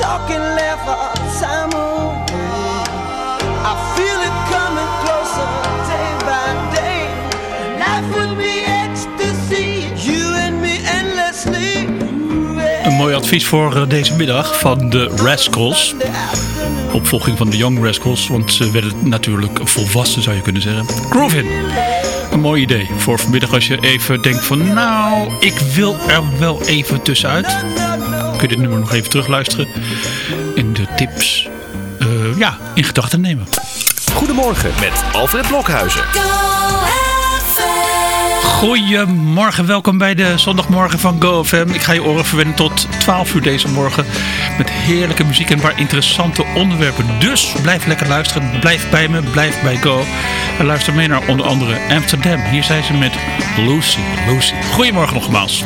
I feel it coming closer day by day. Be ecstasy, you and me. Een mooi advies voor eh, deze middag van de Rascals. Opvolging van de Young Rascals, want ze werden natuurlijk volwassen zou je kunnen zeggen. Groovin. Een mooi idee voor vanmiddag als je even denkt van nou, ik wil er wel even tussenuit. Kun je dit nummer nog even terugluisteren en de tips eh, ja, in gedachten nemen. Goedemorgen met Alfred Blokhuizen. Goedemorgen, welkom bij de zondagmorgen van GoFM. Ik ga je oren verwennen tot 12 uur deze morgen met heerlijke muziek en een paar interessante onderwerpen. Dus blijf lekker luisteren, blijf bij me, blijf bij Go. En luister mee naar onder andere Amsterdam. Hier zijn ze met Lucy, Lucy. Goedemorgen nogmaals.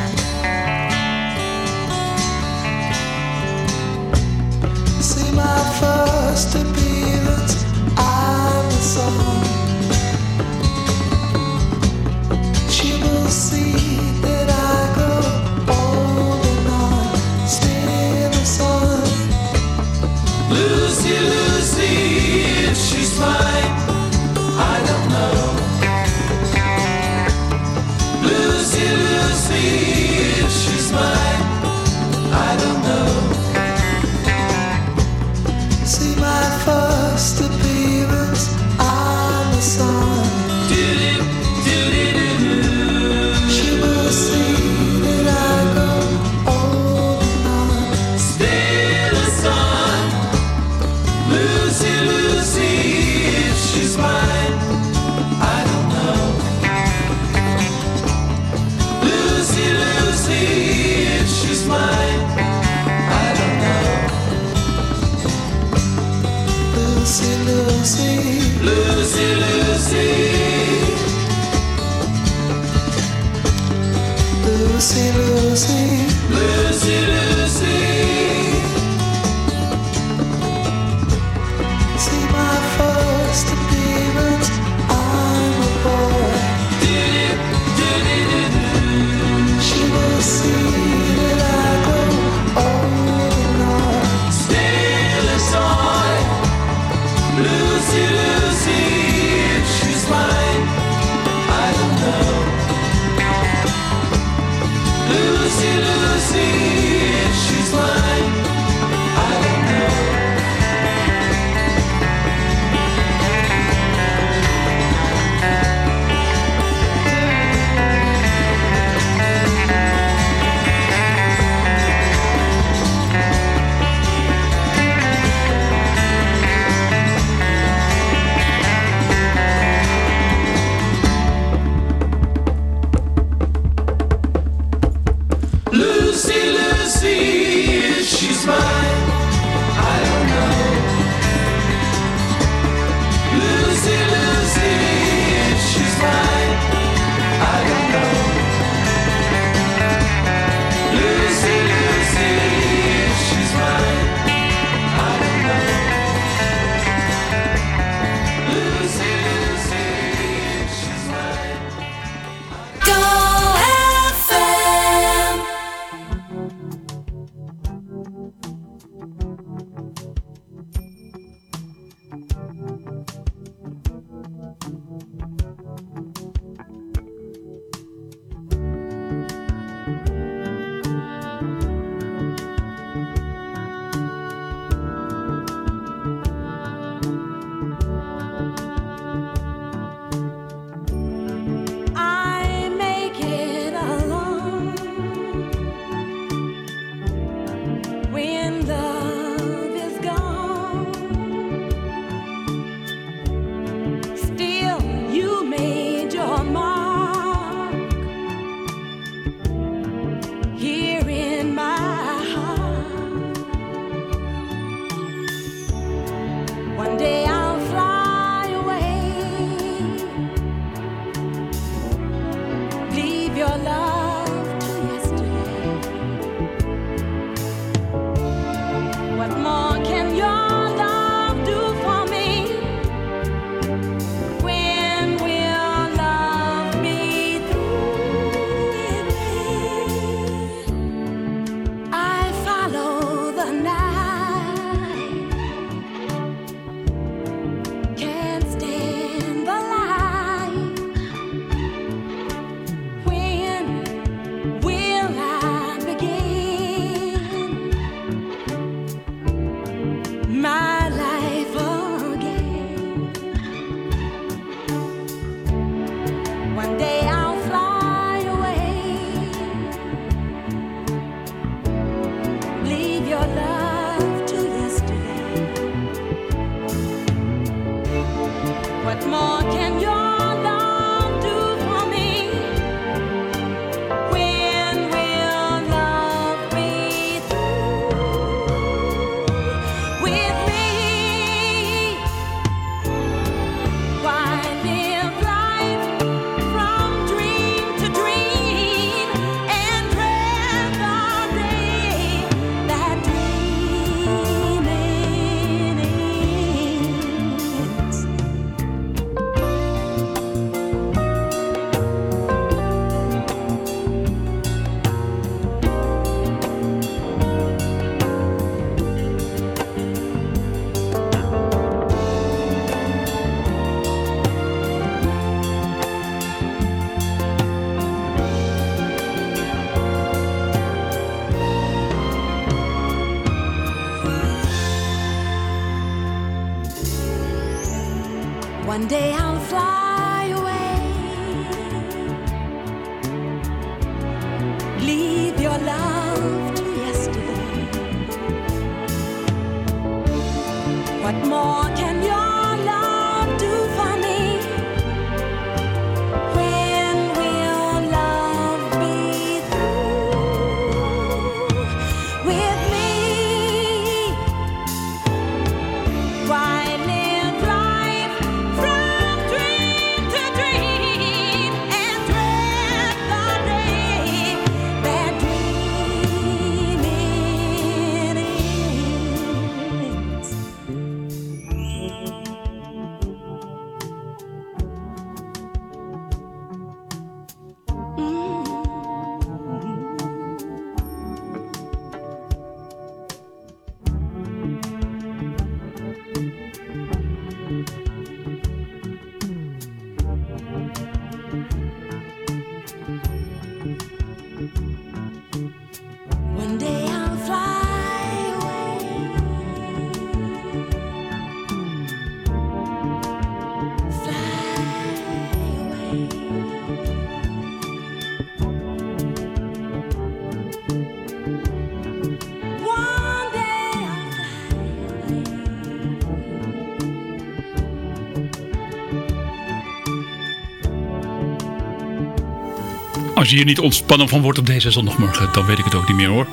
Als je hier niet ontspannen van wordt op deze zondagmorgen, dan weet ik het ook niet meer hoor.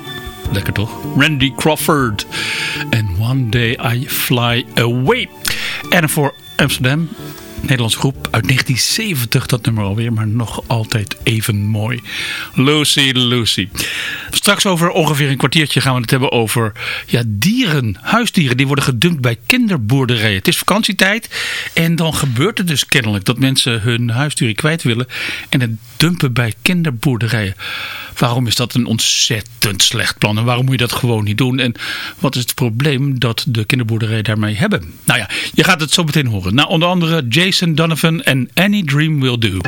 Lekker toch? Randy Crawford. En One Day I Fly Away. En voor Amsterdam, Nederlandse groep uit 1970 dat nummer alweer, maar nog altijd even mooi. Lucy Lucy. Straks over ongeveer een kwartiertje gaan we het hebben over ja, dieren, huisdieren. Die worden gedumpt bij kinderboerderijen. Het is vakantietijd en dan gebeurt het dus kennelijk dat mensen hun huisdieren kwijt willen en het dumpen bij kinderboerderijen. Waarom is dat een ontzettend slecht plan en waarom moet je dat gewoon niet doen? En wat is het probleem dat de kinderboerderijen daarmee hebben? Nou ja, je gaat het zo meteen horen. Nou, onder andere Jason Donovan en Any Dream Will Do.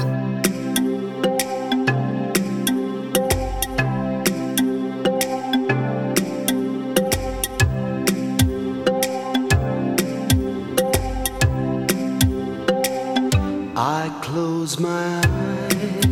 Close my eyes,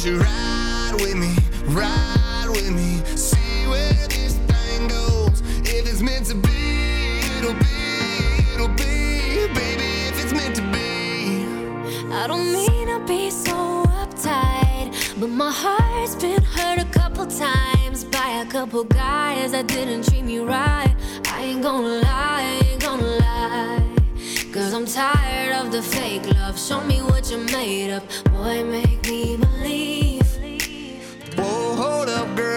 Won't you ride with me, ride with me, see where this thing goes. If it's meant to be, it'll be, it'll be. Baby, if it's meant to be. I don't mean to be so uptight, but my heart's been hurt a couple times by a couple guys that didn't treat me right. I ain't gonna lie, ain't gonna lie. Cause I'm tired of the fake love. Show me what you're made of. Boy, make me believe.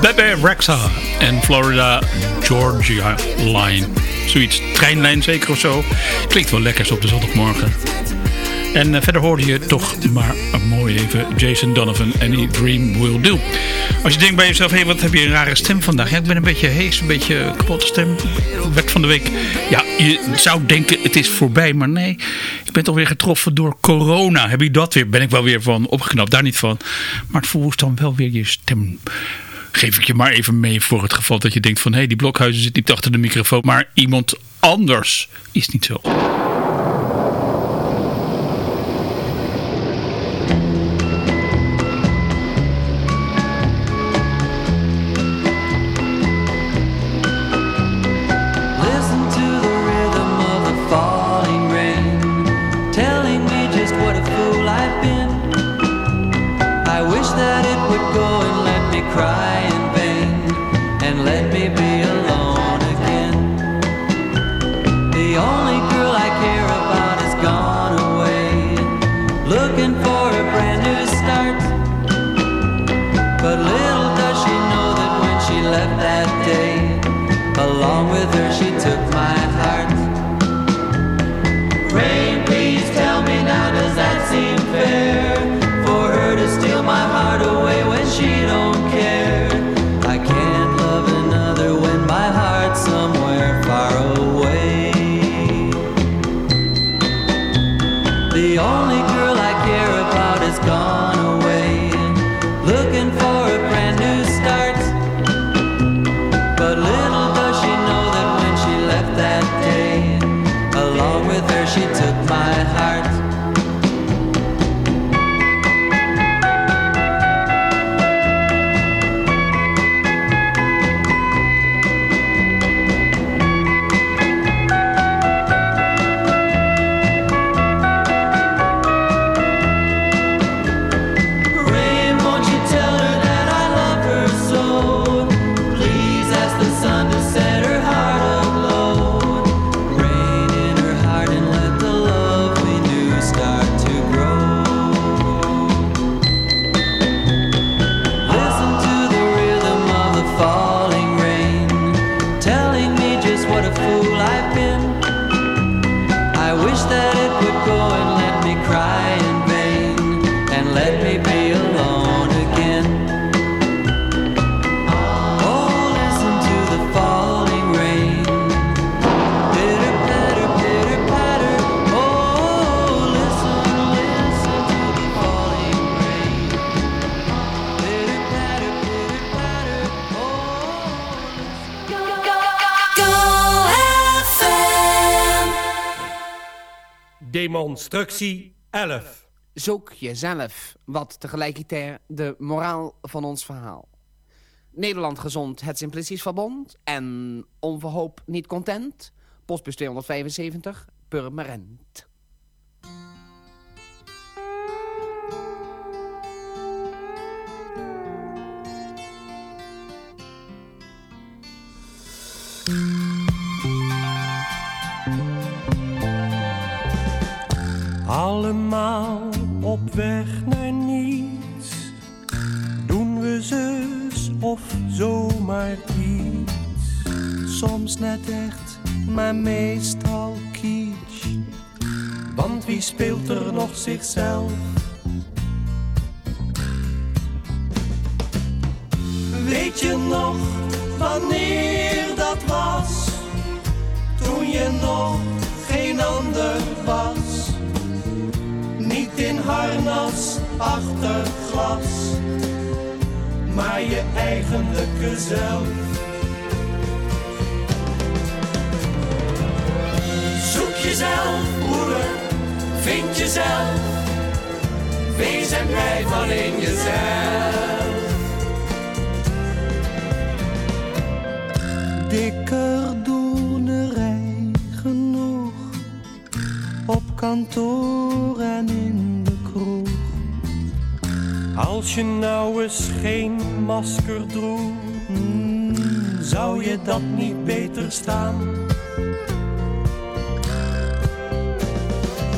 Bebe Rexha en Florida Georgia Line. Zoiets, treinlijn zeker of zo. Klinkt wel lekker op de zondagmorgen. En eh, verder hoorde je toch maar mooi even Jason Donovan Any Dream Will Do. Als je denkt bij jezelf, hé, wat heb je een rare stem vandaag? Ja, ik ben een beetje hees, een beetje kapotte stem. Wet van de week. Ja, je zou denken het is voorbij, maar nee. Ik ben toch weer getroffen door corona. Heb ik dat weer? Ben ik wel weer van opgeknapt, daar niet van. Maar het verwoest dan wel weer je stem geef ik je maar even mee voor het geval dat je denkt van... hé, hey, die blokhuizen zit niet achter de microfoon, maar iemand anders is niet zo. Demonstructie 11. Zoek jezelf, wat tegelijkertijd de moraal van ons verhaal. Nederland gezond, het Simplicies Verbond en onverhoop niet content. Postbus 275, Purmerend. Allemaal op weg naar niets. Doen we zus of zomaar iets. Soms net echt, maar meestal kitsch. Want wie speelt er nog zichzelf? Weet je nog wanneer dat was? Toen je nog geen ander was. In harnas achter glas, maar je eigenlijke zelf. Zoek jezelf, broeder, vind jezelf. Wees en van in jezelf. Dikker kantoor en in de kroeg. Als je nou eens geen masker droeg, mm, zou je dat niet beter staan?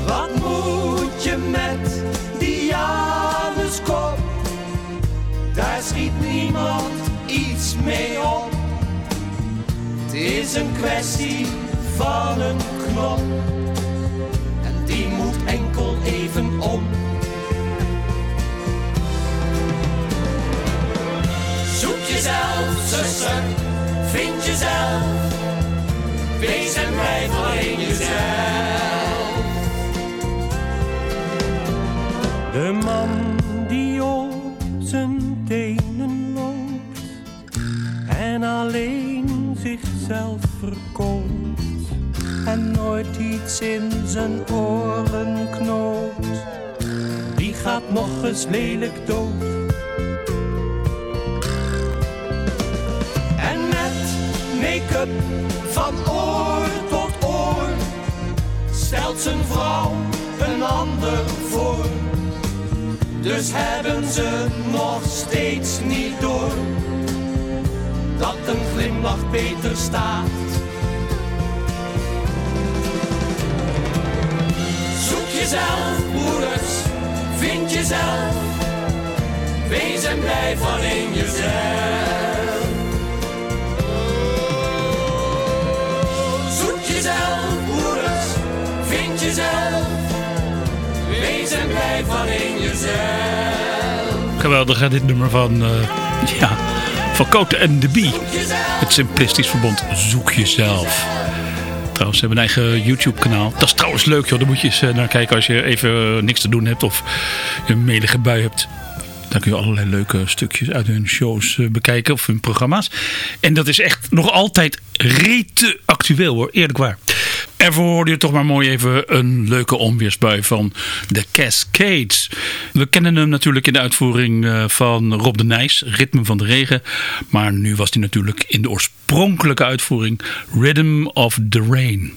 Wat moet je met die Januskop? Daar schiet niemand iets mee op. Het is een kwestie van een knop. Jezelf, zuster, vind jezelf. Wees en blijf alleen jezelf. De man die op zijn tenen loopt en alleen zichzelf verkoopt en nooit iets in zijn oren knoopt, die gaat nog eens lelijk dood. Van oor tot oor stelt zijn vrouw een ander voor. Dus hebben ze nog steeds niet door dat een glimlach beter staat. Zoek jezelf, broeders, vind jezelf. Wees en blijf alleen jezelf. Jezelf. Wees en blijf alleen jezelf. Geweldig hè, dit nummer van, eh, ja, van Cote en de Bee. Het Simplistisch Verbond Zoek Jezelf. Trouwens, ze hebben een eigen YouTube kanaal. Dat is trouwens leuk joh, daar moet je eens eh, naar kijken als je even eh, niks te doen hebt of een melige bui hebt. Dan kun je allerlei leuke stukjes uit hun shows bekijken of hun programma's. En dat is echt nog altijd rete actueel hoor, eerlijk waar. Ervoor hoorde je toch maar mooi even een leuke onweersbui van de Cascades. We kennen hem natuurlijk in de uitvoering eh, van Rob de Nijs, Ritme van de Regen. Maar nu was hij natuurlijk in de oorspronkelijke uitvoering Rhythm of the Rain.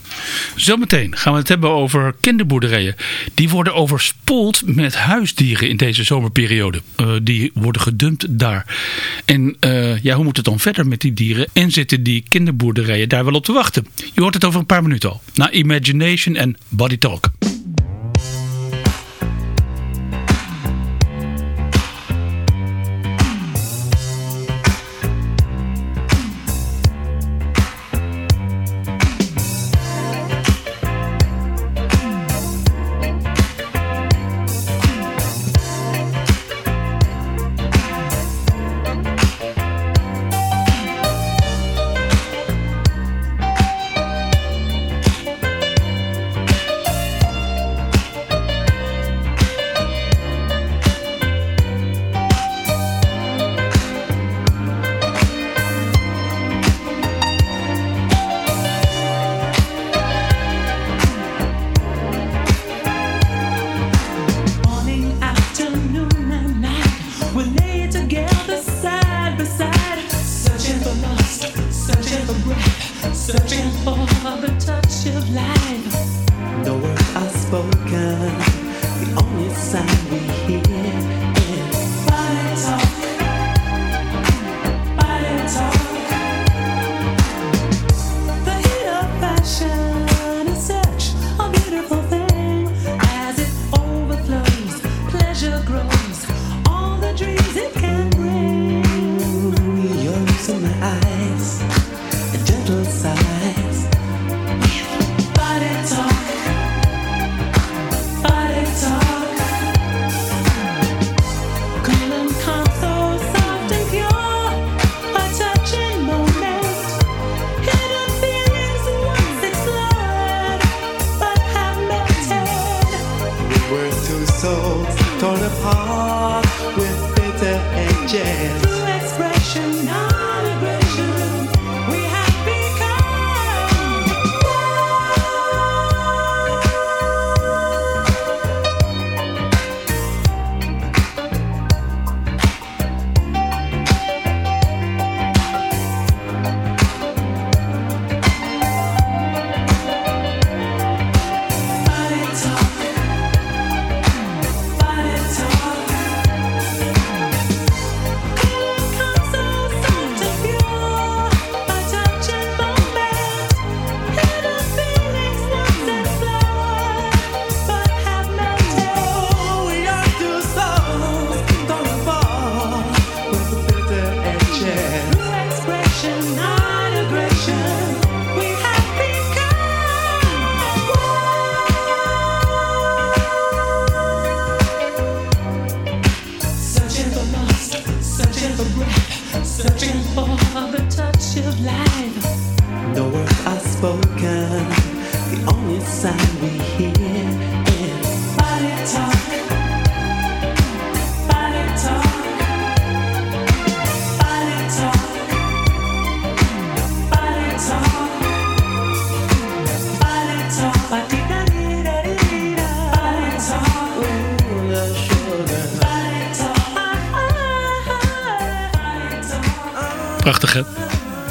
Zometeen gaan we het hebben over kinderboerderijen. Die worden overspoeld met huisdieren in deze zomerperiode. Eh, die worden gedumpt daar. En eh, ja, hoe moet het dan verder met die dieren? En zitten die kinderboerderijen daar wel op te wachten? Je hoort het over een paar minuten al. Na Imagination en Body Talk.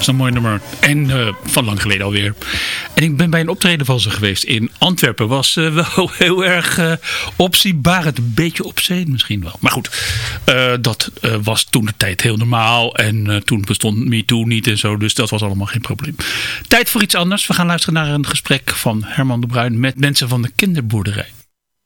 Zo'n mooi nummer. En eh, van lang geleden alweer. En ik ben bij een optreden van ze geweest in Antwerpen. Was eh, wel heel erg uh, opzienbarend. Een beetje obscene misschien wel. Maar goed, dat was toen de tijd heel normaal. En toen bestond MeToo niet en zo. Dus dat was allemaal geen probleem. Tijd voor iets anders. We gaan luisteren naar een gesprek van Herman de Bruin met mensen van de kinderboerderij.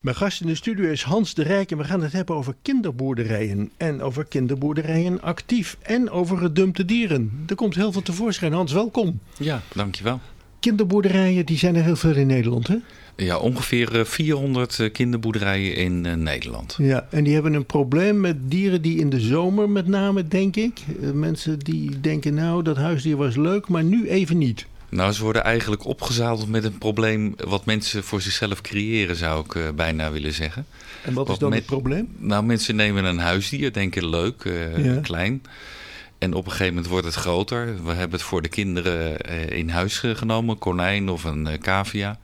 Mijn gast in de studio is Hans de Rijk en we gaan het hebben over kinderboerderijen. En over kinderboerderijen actief en over gedumpte dieren. Er komt heel veel tevoorschijn. Hans, welkom. Ja, dankjewel. Kinderboerderijen, die zijn er heel veel in Nederland, hè? Ja, ongeveer eh, 400 eh, kinderboerderijen in eh, Nederland. Ja, en die hebben een probleem met dieren die in de zomer met name, denk ik. eh, mensen die denken, nou, dat huisdier was leuk, maar nu even niet. Nou, ze worden eigenlijk opgezadeld met een probleem wat mensen voor zichzelf creëren, zou ik eh, bijna willen zeggen. En wat is dan het probleem? Nou, mensen nemen een huisdier, denken leuk, eh, Ja. klein. En op een gegeven moment wordt het groter. We hebben het voor de kinderen eh, in huis genomen, konijn of een cavia.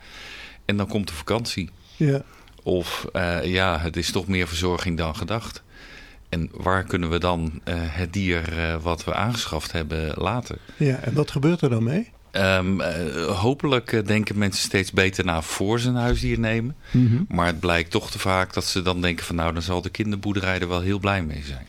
En dan komt de vakantie. Ja, Of ja, het is toch meer verzorging dan gedacht. En waar kunnen we dan het dier wat we aangeschaft hebben laten? ja, en wat gebeurt er dan mee? Ehm, eh, hopelijk eh, denken mensen steeds beter na voor ze een huisdier nemen. Mhm. Maar het blijkt toch te vaak dat ze dan denken van nou, dan zal de kinderboerderij er wel heel blij mee zijn.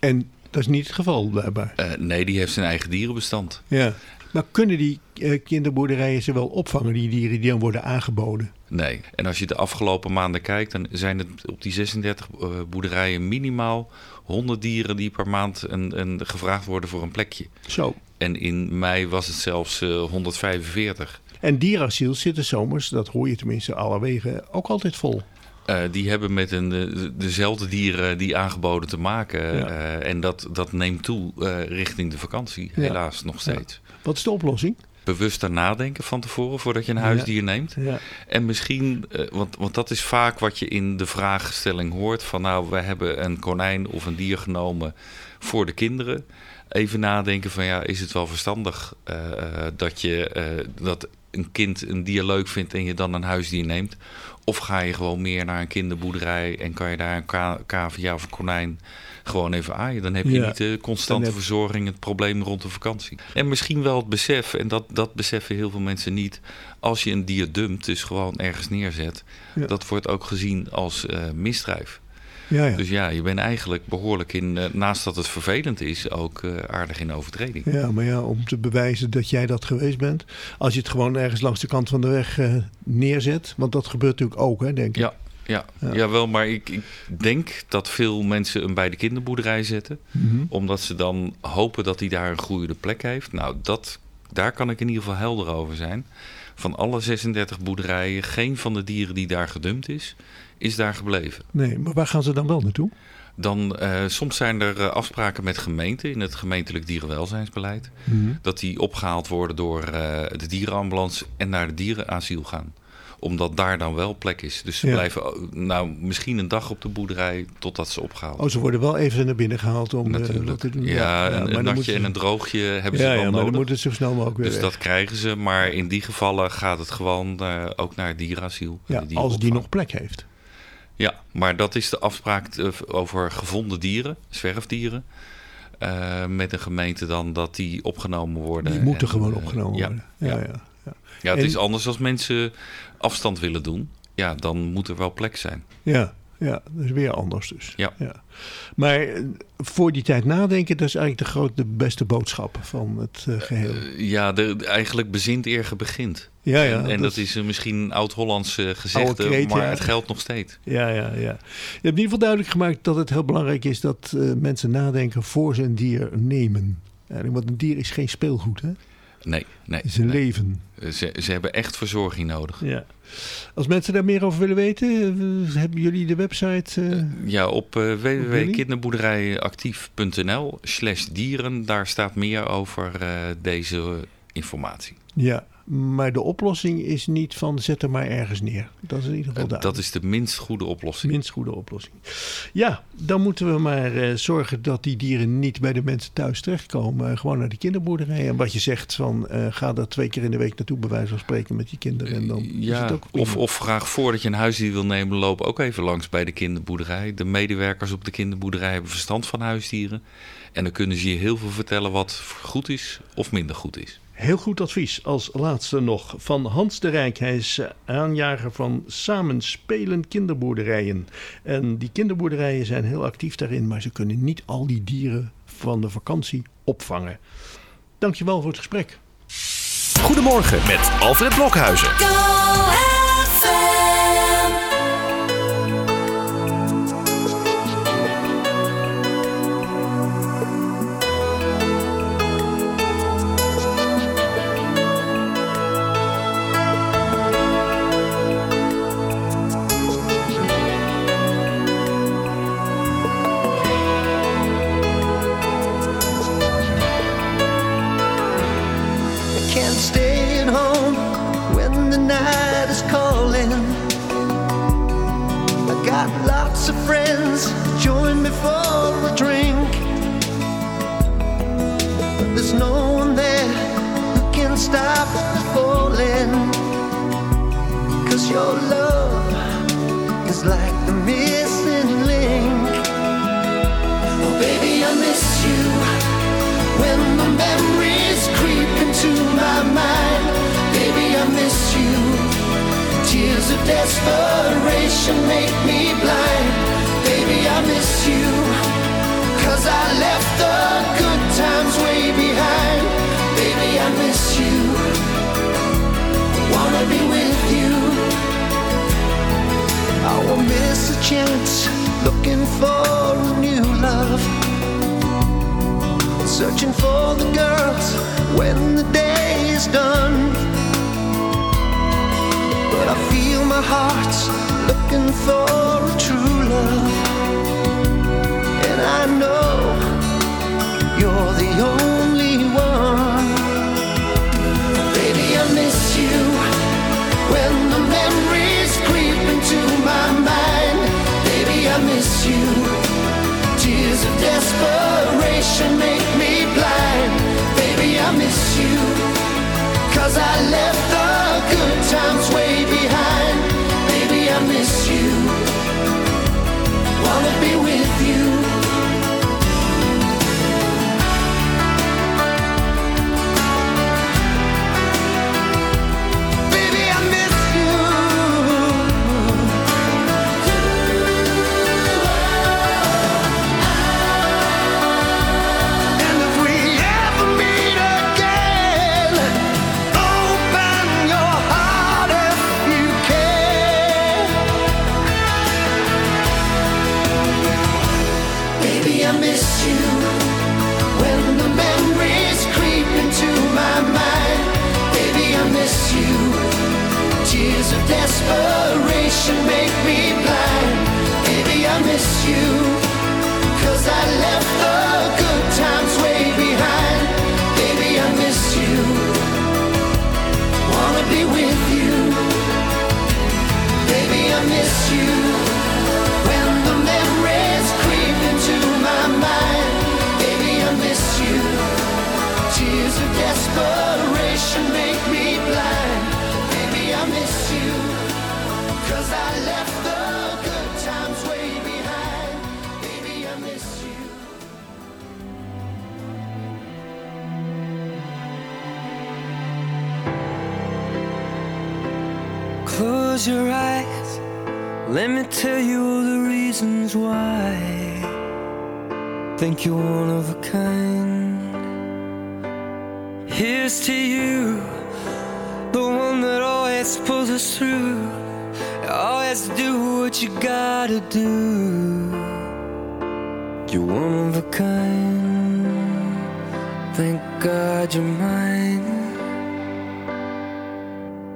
En dat is niet het geval, blijkbaar. Eh, nee, die heeft zijn eigen dierenbestand. Ja. Maar kunnen die kinderboerderijen ze wel opvangen, die dieren die dan worden aangeboden? Nee. En als je de afgelopen maanden kijkt, dan zijn het op die 36 eh, boerderijen minimaal 100 dieren die per maand een, een, gevraagd worden voor een plekje. Zo. En in mei was het zelfs eh, 145. En dierasiels zitten zomers, dat hoor je tenminste alle wegen, ook altijd vol. Eh, die hebben met een, eh, dezelfde dieren die aangeboden te maken. Ja. eh, en dat, dat neemt toe eh, richting de vakantie, Ja. helaas nog steeds. Wat is de oplossing? Bewuster nadenken van tevoren voordat je een huisdier neemt. Ja. En misschien, eh, want, want dat is vaak wat je in de vraagstelling hoort: van nou, we hebben een konijn of een dier genomen voor de kinderen. Even nadenken van ja, is het wel verstandig eh, eh, dat je dat een kind een dier leuk vindt en je dan een huisdier neemt? Of ga je gewoon meer naar een kinderboerderij en kan je daar een ka- cavia of een konijn gewoon even aaien. Dan heb je Ja. niet de constante Dan heb- verzorging, het probleem rond de vakantie. En misschien wel het besef, en dat, dat beseffen heel veel mensen niet. Als je een dier dumpt, dus gewoon ergens neerzet, Ja. dat wordt ook gezien als eh, misdrijf. Ja, ja. Dus ja, je bent eigenlijk behoorlijk in, eh, naast dat het vervelend is, ook eh, aardig in overtreding. Ja, maar ja, om te bewijzen dat jij dat geweest bent. Als je het gewoon ergens langs de kant van de weg eh, neerzet. Want dat gebeurt natuurlijk ook, hè, denk ik. Ja, ja, Ja. jawel, maar ik, ik denk dat veel mensen hem bij de kinderboerderij zetten. Mhm. Omdat ze dan hopen dat hij daar een groeiende plek heeft. Nou, dat, daar kan ik in ieder geval helder over zijn. Van alle 36 boerderijen, geen van de dieren die daar gedumpt is, is daar gebleven. Nee, maar waar gaan ze dan wel naartoe? Dan, eh, soms zijn er eh, afspraken met gemeenten in het gemeentelijk dierenwelzijnsbeleid. Mhm. Dat die opgehaald worden door eh, de dierenambulance en naar de dierenasiel gaan. Omdat daar dan wel plek is. Dus ze Ja. blijven oh, nou, misschien een dag op de boerderij totdat ze opgehaald Oh, ze worden wel even naar binnen gehaald om Natuurlijk. te doen. Ja, een, dan natje en een droogje hebben ze ja, wel maar dan nodig. moeten ze zo snel mogelijk weer Dus weg. dat krijgen ze. Maar in die gevallen gaat het gewoon ook naar het dierasiel. Ja, de als die nog plek heeft. Ja, maar dat is de afspraak eh, over gevonden dieren, zwerfdieren. Eh, met een gemeente dan dat die opgenomen worden. Die moeten En, gewoon eh, opgenomen ja, worden. Ja, Ja, ja. ja. Ja, het En- is anders als mensen afstand willen doen. Ja, dan moet er wel plek zijn. Ja, ja, dat is weer anders dus. Ja. Maar voor die tijd nadenken, dat is eigenlijk de grote, de beste boodschap van het eh, geheel. Eh, ja, de- eigenlijk bezint eer begint. Ja, ja, en en dat is misschien een oud-Hollands gezegde, kreet, maar ja. het geldt nog steeds. Ja, ja, ja. Je hebt in ieder geval duidelijk gemaakt dat het heel belangrijk is dat eh, mensen nadenken voor ze een dier nemen. Want een dier is geen speelgoed, hè? Nee, nee. Het is een nee. leven. Eh, Ze, ze hebben echt verzorging nodig. Ja. Als mensen daar meer over willen weten, eh, hebben jullie de website? Ja, op www.kinderboerderijactief.nl slash dieren. Daar staat meer over deze informatie. ja, maar de oplossing is niet van zet er maar ergens neer. Dat is in ieder geval Eh, duidelijk. dat is de minst goede oplossing. minst goede oplossing. Ja, dan moeten we maar eh, zorgen dat die dieren niet bij de mensen thuis terechtkomen. Eh, gewoon naar de kinderboerderij. En wat je zegt van ga daar twee keer in de week naartoe bij wijze van spreken met je kinderen. En dan Ja, het ook of, of vraag voordat je een huisdier wil nemen, loop ook even langs bij de kinderboerderij. De medewerkers op de kinderboerderij hebben verstand van huisdieren. En dan kunnen ze je heel veel vertellen wat goed is of minder goed is. Heel goed advies. Als laatste nog van Hans de Rijk. Hij is eh, aanjager van Samenspelen Kinderboerderijen. En die kinderboerderijen zijn heel actief daarin, maar ze kunnen niet al die dieren van de vakantie opvangen. Dankjewel voor het gesprek. Goedemorgen met Alfred Blokhuizen. Friends, join me for a drink. But there's no one there who can stop falling. Cause your love is like the missing link. Oh, baby, I miss you when the memories creep into my mind. Baby, I miss you. Tears of desperation make me blind. I left the good times way behind. Baby, I miss you. Wanna be with you. I won't miss a chance looking for a new love searching for the girls when the day is done. But I feel my heart's looking for a true love, I know desperation make me blind. Baby, I miss you. Cause I left the Close your eyes. Let me tell you all the reasons why. Think you're one of a kind. Here's to you, the one that always pulls us through. Always do what you gotta do. You're one of a kind. Thank God you're mine.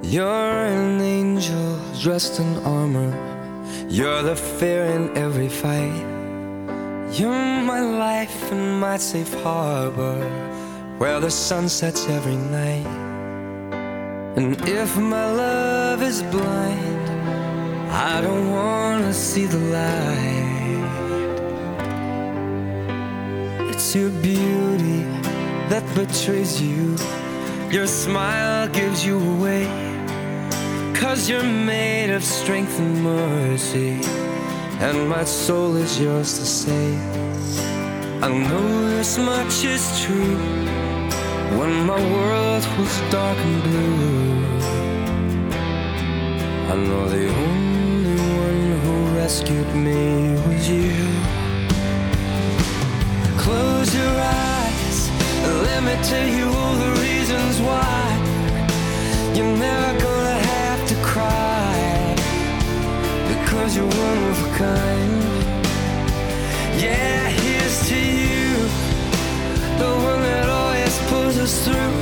You're an angel dressed in armor. You're the fear in every fight. You're my life and my safe harbor where the sun sets every night. And if my love is blind, I don't wanna see the light. It's your beauty that betrays you. Your smile gives you away. Cause you're made of strength and mercy. And my soul is yours to save. I know this much is true. When my world was dark and blue, I know the only one who rescued me was you. Close your eyes, let me tell you all the reasons why you're never gonna because you're one of a kind. Yeah, here's to you, the one that always pulls us through.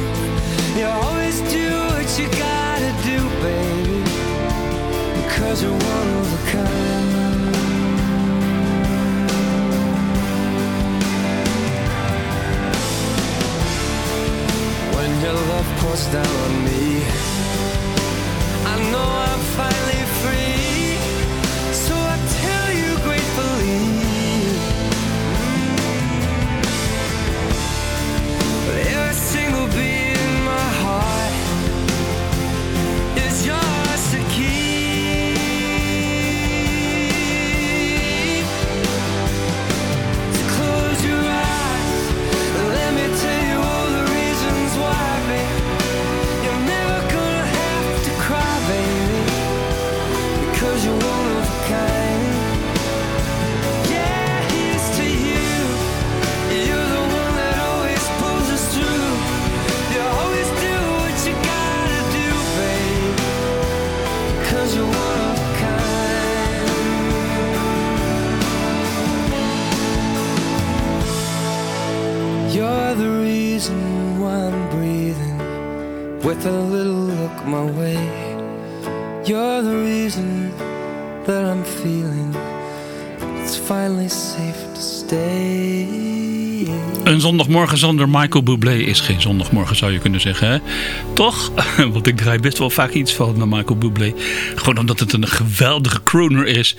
You always do what you gotta do, baby, because you're one of a kind. When your love pours down on me, I know I'm finally free. With a little look my way. You're the reason that I'm feeling it's finally safe to stay. Een zondagmorgen zonder Michael Bublé is geen zondagmorgen, zou je kunnen zeggen. Hè? Toch? Want ik draai best wel vaak iets van Michael Bublé. Gewoon omdat het een geweldige crooner is.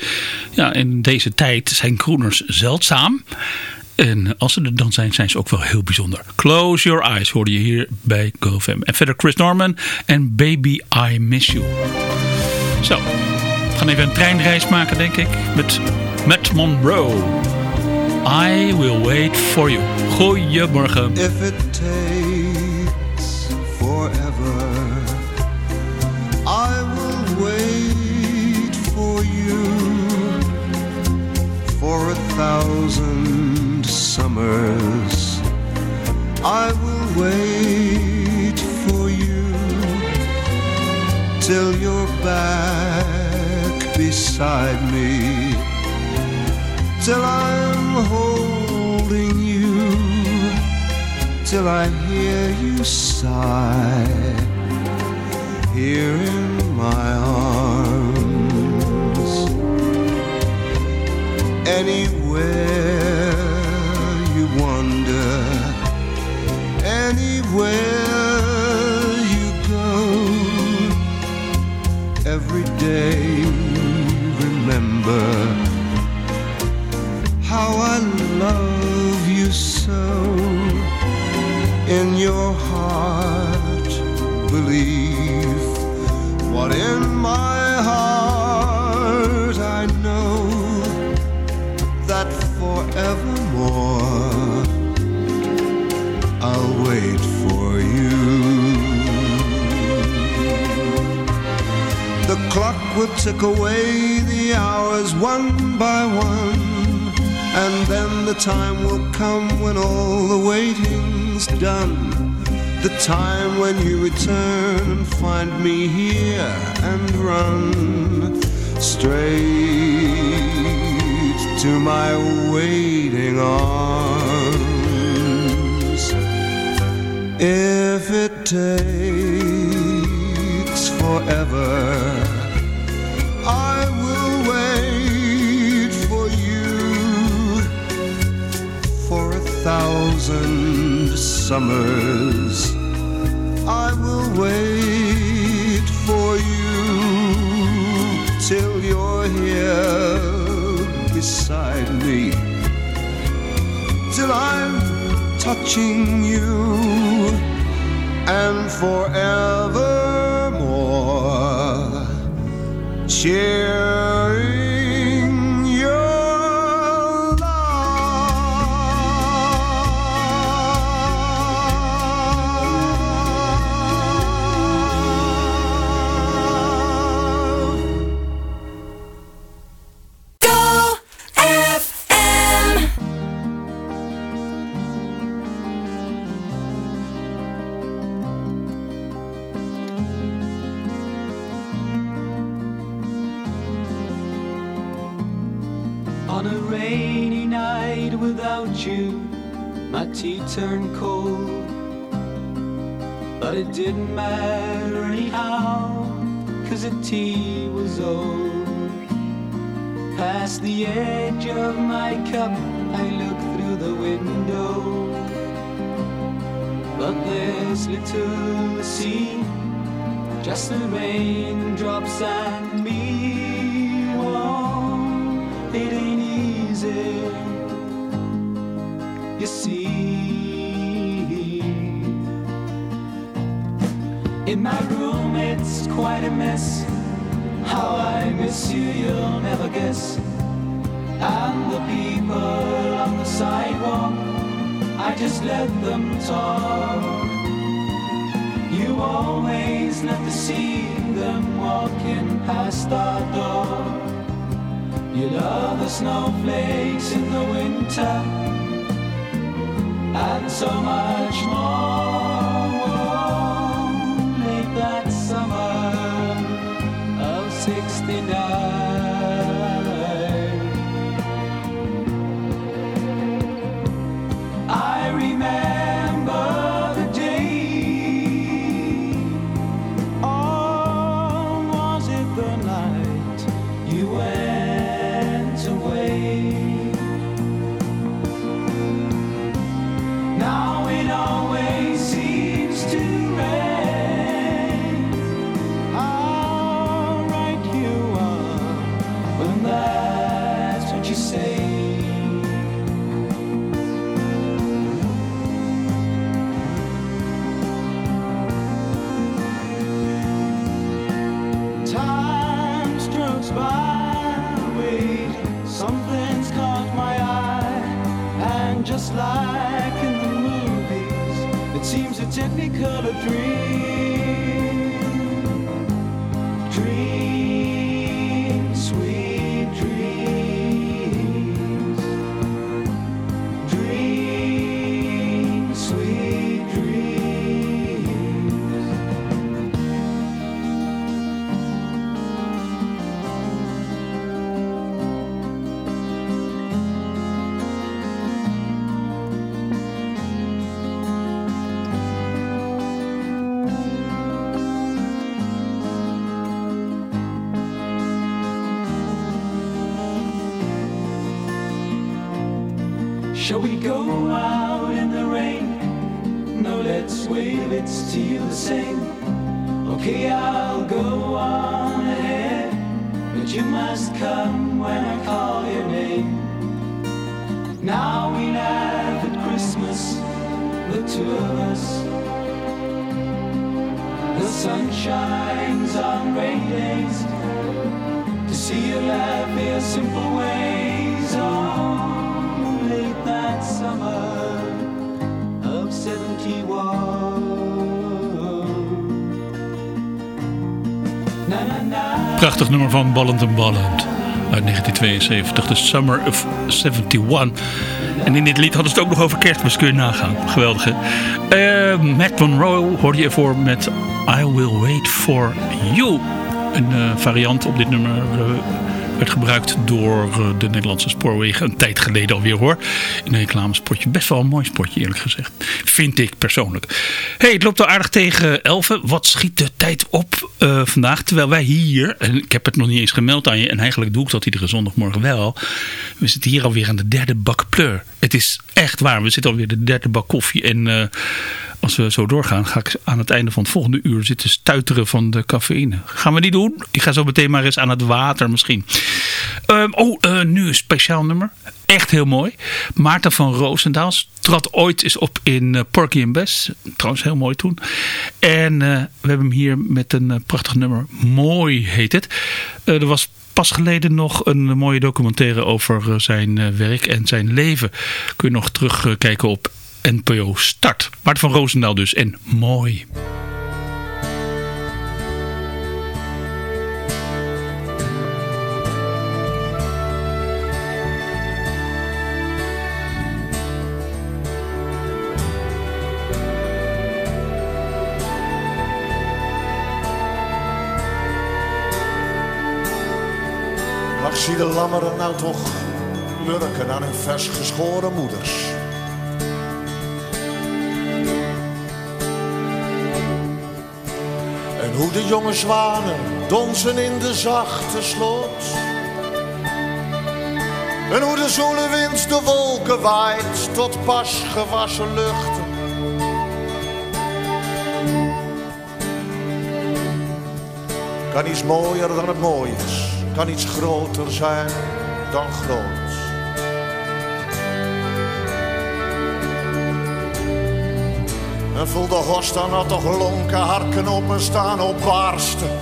Ja, in deze tijd zijn crooners zeldzaam. En als ze er dan zijn, zijn ze ook wel heel bijzonder. Close Your Eyes hoorde je hier bij GoFam. En verder Chris Norman en Baby I Miss You. Zo, We gaan even een treinreis maken, denk ik. Met Matt Monroe. I will wait for you. Goedemorgen. If it takes forever, I will wait for you for a thousand summers. I will wait for you till you're back beside me till I'm holding you, till I hear you sigh here in my arms. Anywhere anywhere you go, every day remember how I love you so. In your heart, believe clock will tick away the hours one by one. And then the time will come when all the waiting's done. The time when you return and find me here and run straight to my waiting arms. If it takes forever. Thousand summers. I will wait for you till you're here beside me, till I'm touching you, and forevermore cheering turned cold. But it didn't matter anyhow, cause the tea was old. Past the edge of my cup, I look through the window. But there's little to see, just the raindrops and How I miss you, you'll never guess. And the people on the sidewalk, I just let them talk. You always love to see them walking past our door. You love the snowflakes in the winter, and so much more. Navidad. Technicolor dream. Shall we go out in the rain? No, let's if it's you the same. Okay, I'll go on ahead, but you must come when I call your name. Now we laugh at Christmas, the two of us. The sun shines on rainy days to see you laugh simple ways on late that summer of 71. Na na na. Prachtig nummer van Ballend en Ballend. Uit 1972, de Summer of 71. En in dit lied hadden ze het ook nog over kerstmis, kun je nagaan. Geweldig hè. Eh, Matt Monroe hoorde je ervoor met I Will Wait For You. Een eh, variant op dit nummer eh, werd gebruikt door eh, de Nederlandse spoorwegen een tijd geleden alweer hoor. In een reclamespotje. Best wel een mooi spotje eerlijk gezegd. Vind ik persoonlijk. hey, het loopt al aardig tegen 11. Wat schiet de tijd op eh, vandaag? Terwijl wij hier, en ik heb het nog niet eens gemeld aan je. En eigenlijk doe ik dat iedere zondagmorgen wel. We zitten hier alweer aan de derde bak pleur. Het is echt waar. We zitten alweer de derde bak koffie. En eh, als we zo doorgaan, ga ik aan het einde van het volgende uur zitten stuiteren van de cafeïne. Gaan we niet doen? Ik ga zo meteen maar eens aan het water misschien. Ehm, oh, eh, nu een speciaal nummer. Echt heel mooi. Maarten van Roosendaal trad ooit eens op in eh, Porky and. Trouwens heel mooi toen. En eh, we hebben hem hier met een prachtig nummer. Mooi heet het. Er was pas geleden nog een mooie documentaire over zijn werk en zijn leven. Kun je nog terugkijken op NPO Start. Maarten van Roosendaal dus. En mooi. Ach, zie de lammeren nou toch lurken aan hun vers geschoren moeders. Hoe de jonge zwanen donzen in de zachte sloot. En hoe de zoele wind de wolken waait tot pas gewassen luchten. Kan iets mooier dan het mooi is, kan iets groter zijn dan groot. En voel de horst dan had toch lonken, harken op en staan op barsten.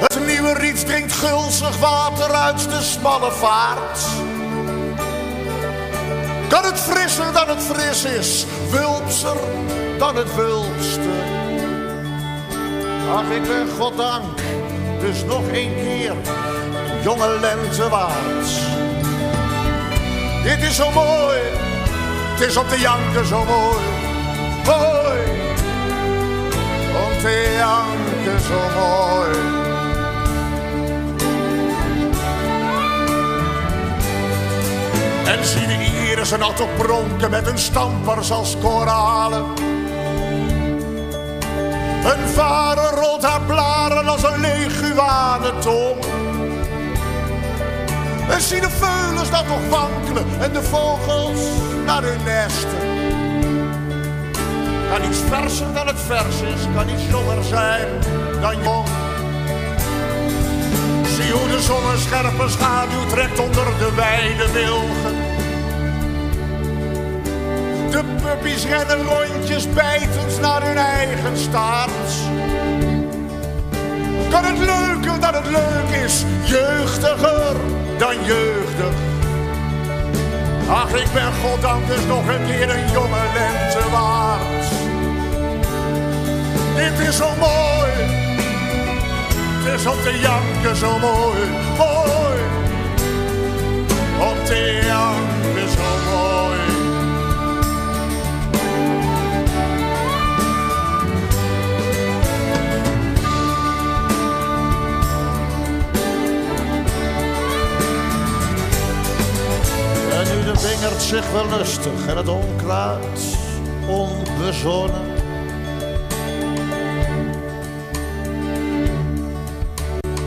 Het nieuwe riet drinkt gulzig water uit de smalle vaart. Kan het frisser dan het fris is, wulpser dan het wulpste. Ach, ik ben goddank, dus nog één keer, een jonge lente waard. Dit is zo mooi, het is om te janken zo mooi. Mooi, om te janken zo mooi. En zie de irissen al toch pronken met hun stampers als koralen. Een vader rolt haar blaren als een leguanentong. En zie de veulens dat nog wankelen en de vogels naar hun nesten. Kan iets verser dan het vers is, kan iets jonger zijn dan jong. Zie hoe de zon een scherpe schaduw trekt onder de wijde wilgen. De puppies rennen rondjes bijtend naar hun eigen staart. Kan het leuker dan het leuk is, jeugdige dan jeugdig. Ach, ik ben goddank dus nog een keer een jonge lente waard. Dit is zo mooi, het is om te janken zo mooi, mooi. Om te janken Wingerd zich wel lustig en het onkruid onbezonnen.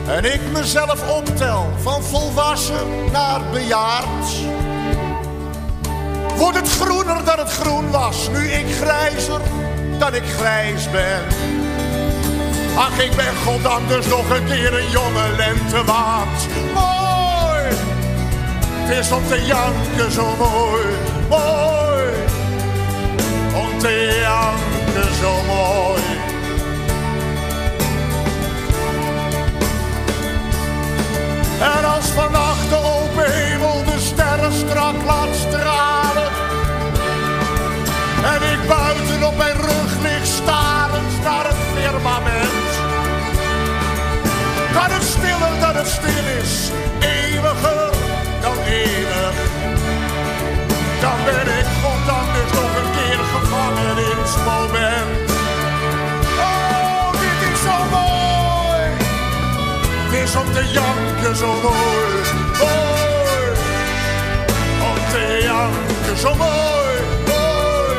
En ik mezelf optel van volwassen naar bejaard. Wordt het groener dan het groen was, nu ik grijzer dan ik grijs ben. Ach, ik ben goddank dus nog een keer een jonge lente waard. Mooi! Is om te janken zo mooi, mooi. Om te janken zo mooi. En als vannacht de open hemel de sterren strak laat stralen. En ik buiten op mijn rug lig starend naar het firmament. Kan het stiller dan het stil is, Dan ben ik goddank dus nog een keer gevangen in het moment. Oh, dit is zo mooi. Het is om te janken zo mooi, mooi. Om te janken zo mooi, mooi.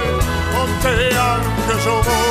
Om te janken zo mooi.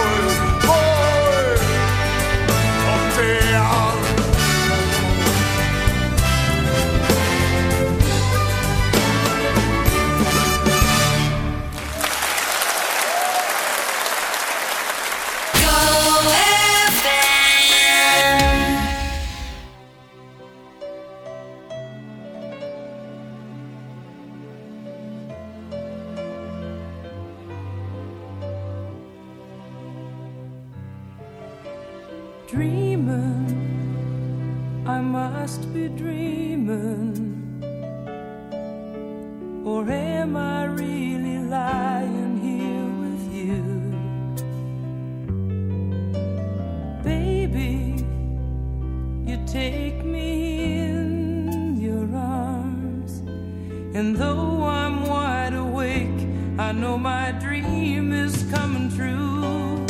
I'm wide awake, I know my dream is coming true.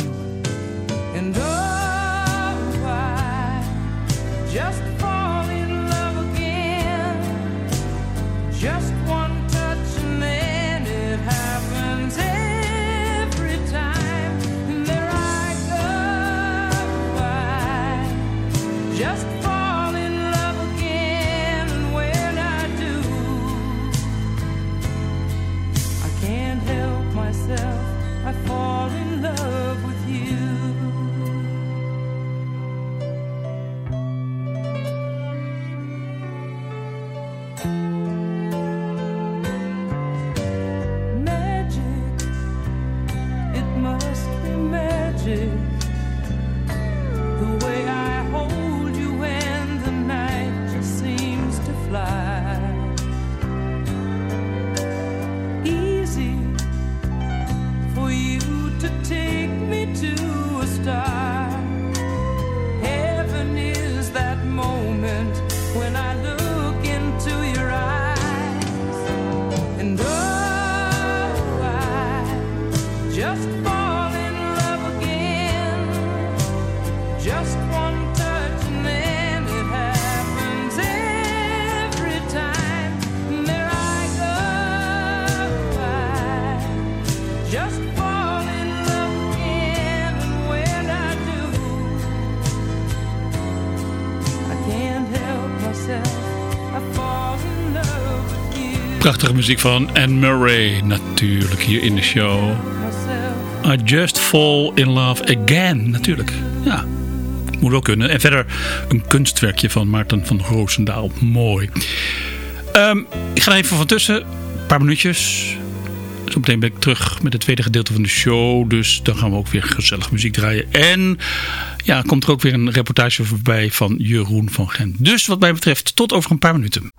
And oh, I just muziek van Anne Murray natuurlijk hier in de show. I Just Fall in Love Again natuurlijk. Ja, moet wel kunnen. En verder een kunstwerkje van Maarten van Roosendaal. Mooi. Ehm, ik ga even van tussen. Een paar minuutjes. Zometeen ben ik terug met het tweede gedeelte van de show. Dus dan gaan we ook weer gezellig muziek draaien. En ja, komt er ook weer een reportage voorbij van Jeroen van Gent. Dus wat mij betreft tot over een paar minuten.